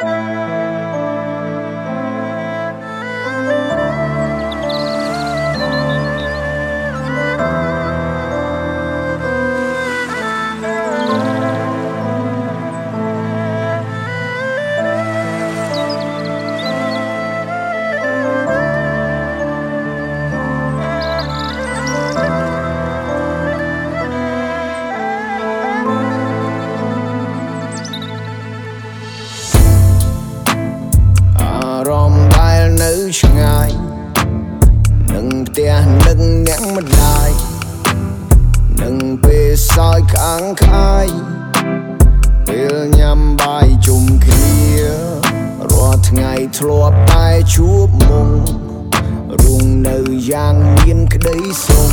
ឆ្ពេលសោយខាងខាយពេលញ៉ាំបាយជុំគ្នារាល់ថ្ងៃធ្លាប់តែជួបមុំរុងនៅយ៉ាងមានក្តីសុខ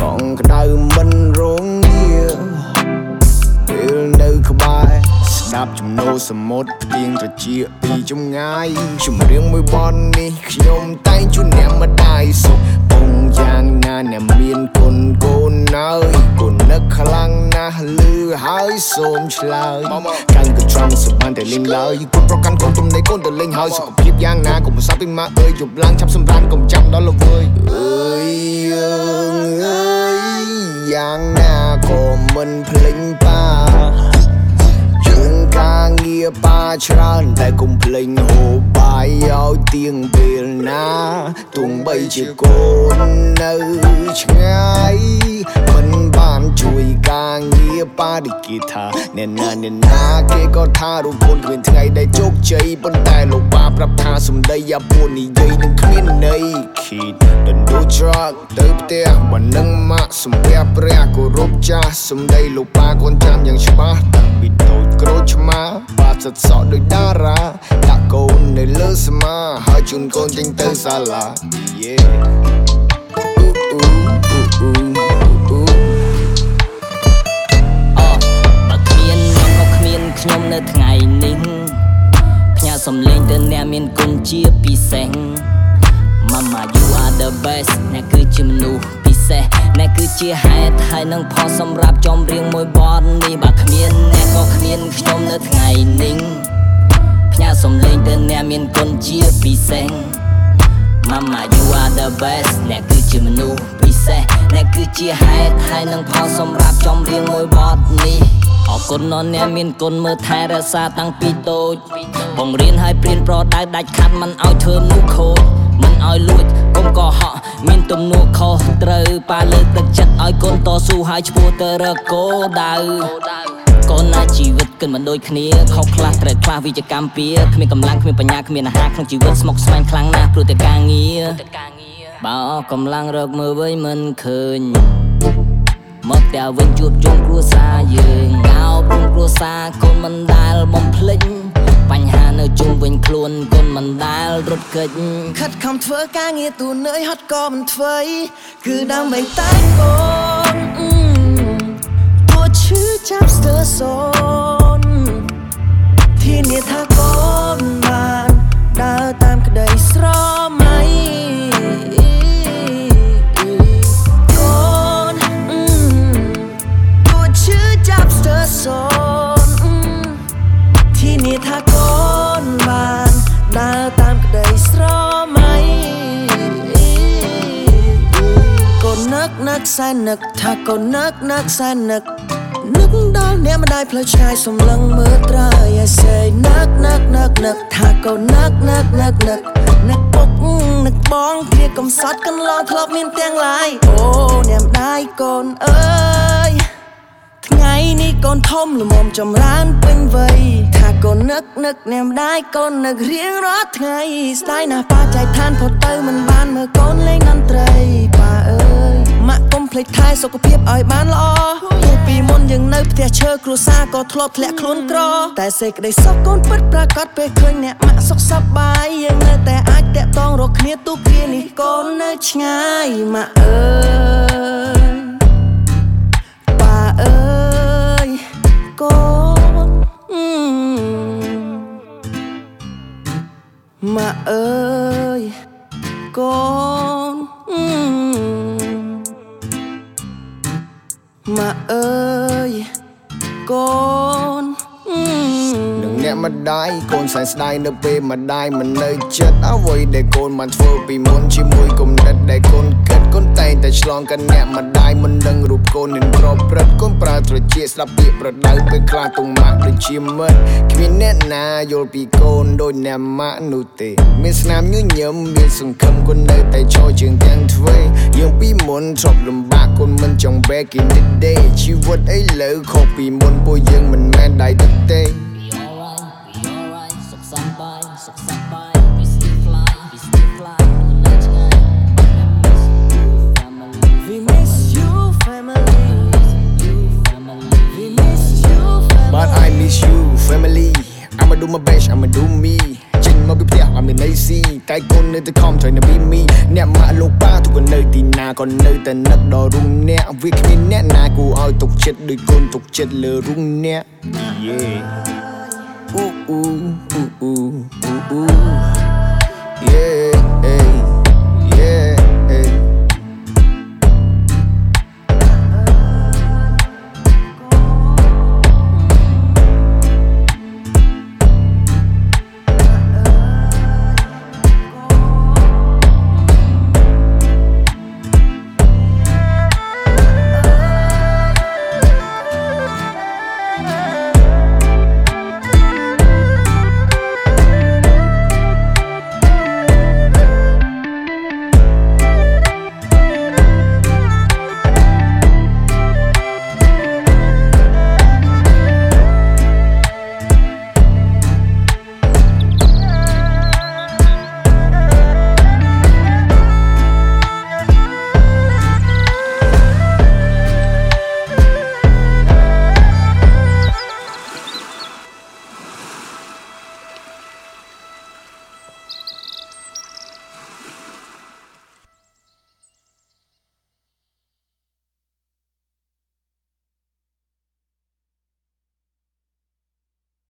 កងក្តៅមិនរងងាពេលនៅក្បែរស្ដាប់ចំណូលសមុទ្រផ្ទៀងត្រចៀកពីចម្ងាយចម្រៀងមួយបននេះខ្ញុំតែងជូនអ្នកម្ដាយសុខ ឆ្លើយកាន់កត្រង់សបានតែលេងឡើយគុណប្រកាន់កូនទំនេរកូនទៅលេងហើយសុខភាពយ៉ាងណាកុំសាប់ពីម៉ាក់អើយយប់ឡើងឆាប់សម្រានកុំចាំដល់ល្វើយអើយយើងអើយយ៉ាងណាក៏មិនភ្លេចបាការងារប៉ាច្រើនតែកុំភ្លេចហូបបាយឲ្យទៀងពេលណាទោះបីជាកូននៅឆ្ងាយមិនបាន ជួយការងារប៉ាឌីគេថាអ្នកណាអ្នកណាគេក៏ថារូបកូនគ្មានថ្ងៃដែលជោគជ័យប៉ុន្តែលោកប៉ាប្រាប់ថាសំដីអាពួននិយាយនឹងគ្មានន័យ Kid don't do drug ទៅផ្ទះបើនឹងម៉ាក់សំពះព្រះគោរពចាស់សំដីលោកប៉ាកូនចាំយ៉ាងច្បាស់តាំងពីតូចក្រូចឆ្មាបាត់សិតសក់ដូចតារាដាក់កូននៅលើស្មាហើយជូនកូនចេញទៅសាលា Yeah អ៊ូអ៊ូអ៊ូអ៊ូ ខ្ញុំនៅថ្ងៃនេះផ្ញើសំឡេងទៅអ្នកមានគុណជាពិសេស Mama you are the best អ្នកគឺជាមនុស្សពិសេសអ្នកគឺជាហេតុហើយនឹងផលសម្រាប់ចំរៀងមួយបទនេះបើគ្មានអ្នកក៏គ្មានខ្ញុំនៅថ្ងៃនេះផ្ញើសំឡេងទៅអ្នកមានគុណជាពិសេស Mama you are the best អ្នកគឺជាមនុស្សពិសេសអ្នកគឺជាហេតុហើយនឹងផលសម្រាប់ចំរៀងមួយបទនេះ អរគុណដល់អ្នកមានគុណមើលថែរក្សាតាំងពីតូច បង្រៀនឲ្យព្រៀនប្រដៅដាច់ខាត់មិនឲ្យធ្វើមនុស្សខូចមិនឲ្យលួចកុំកុហកមានទំនួលខុសត្រូវប៉ាលើកទឹកចិត្តឲ្យកូនតស៊ូហើយឈ្មោះទៅរកគោដៅកូនណាជីវិតគិនមិនដូចគ្នាខុសខ្លះត្រូវខ្លះវិជ្ជកម្មពៀគ្មានកម្លាំងគ្មានបញ្ញាគ្មានអាហារក្នុងជីវិតស្មុគស្មាញខ្លាំងណាស់ព្រោះតែការងារបើអស់កម្លាំងរកមើលវិញមិនឃើញ មកតែវិញជួបជុំគ្រួសារយើងកោបរំគ្រួសារកូនមិនដែលបំភ្លេចបញ្ហានៅជុំវិញខ្លួនកូនមិនដែលរត់គេចខិតខំធ្វើការងារទូនឿយហត់ក៏មិនធ្វើគឺដើម្បីតែកូនទោះឈឺចាប់ស្ទើសូនធានាថា ននឹកនឹកសែននឹកថាកូននឹកនឹកសែននឹកនឹកដល់អ្នកម្ដាយផ្លូវឆ្ងាយសំឡឹងមើលត្រើយ I say នឹកនឹកនឹកនឹកថាកូននឹកនឹកនឹកនឹកនឹកពុកនឹកបងគ្នាកំសត់កន្លងធ្លាប់មានទាំងឡាយអូអ្នកម្ដាយកូនអើយថ្ងៃនេះកូនធំល្មមចម្រើនពេញវ័យថាកូននឹកនឹកអ្នកម្ដាយកូននឹករៀងរាល់ថ្ងៃស្ដាយណាស់ប៉ាចែកឋានផុតទៅមិនបានមើលកូនលេងតន្ត្រីប៉ាអើយម៉ាក់កុំ ភ្លេចថែសុខភាពឲ្យបានល្អពីមុនយើងនៅផ្ទះឈើគ្រួសារក៏ធ្លាប់ធ្លាក់ខ្លួនក្រ តែសេចក្តីសុខកូនពិតប្រាកដពេលឃើញអ្នកម៉ាក់សុខសប្បាយយើងនៅតែអាចតាក់ទងរកគ្នាទូគ្រានេះកូននៅឆ្ងាយម៉ាក់អើយប៉ាអើយកូនម៉ាក់អើយកូន អើយកូននឹងអ្នកម្ដាយកូនសែនស្ដាយនៅពេលម្ដាយមិននៅចិត្តអ្វីដែលកូនបានធ្វើពីមុនជាមួយគំនិតដែលកូនគិតកូនតែងតែឆ្លងកាត់អ្នកម្ដាយមិនដឹងរូបកូននឹងប្រព្រឹត្តកូនប្រើត្រចៀកស្ដាប់ពាក្យប្រដៅពេលខ្លះទុំម៉ាក់ដូចជាមិត្តគ្មានអ្នកណាយល់ពីកូនដូចអ្នកម៉ាក់នោះទេ មានស្នាមញញឹមមានសង្ឃឹមគុណនៅតែឈរជើងទាំងទ្វេយើងពីមុនធ្លាប់លំបាកគុណមិនចង់ back in the day ជីវិតឥឡូវខុសពីមុនពួកយើងមិនមែនដៃទទេ សុខសប្បាយ We still fly we still fly នៅឆ្ងាយ We miss you family You family We miss you family But I miss you family I'ma do my best I'ma do me ចេញមកពីផ្ទះអត់មានន័យស៊ីតែកូននៅតែខំ try to be me អ្នកម៉ាក់លោកប៉ាទុកក៏នៅទីណាក៏នៅតែនឹកដល់រុងអ្នកវាគ្មានអ្នកណាគួរឲ្យទុកចិត្តដូចកូនទុកចិត្តលើរុងអ្នក Yeah ooh, ooh, ooh, ooh, ooh, ooh. Yeah.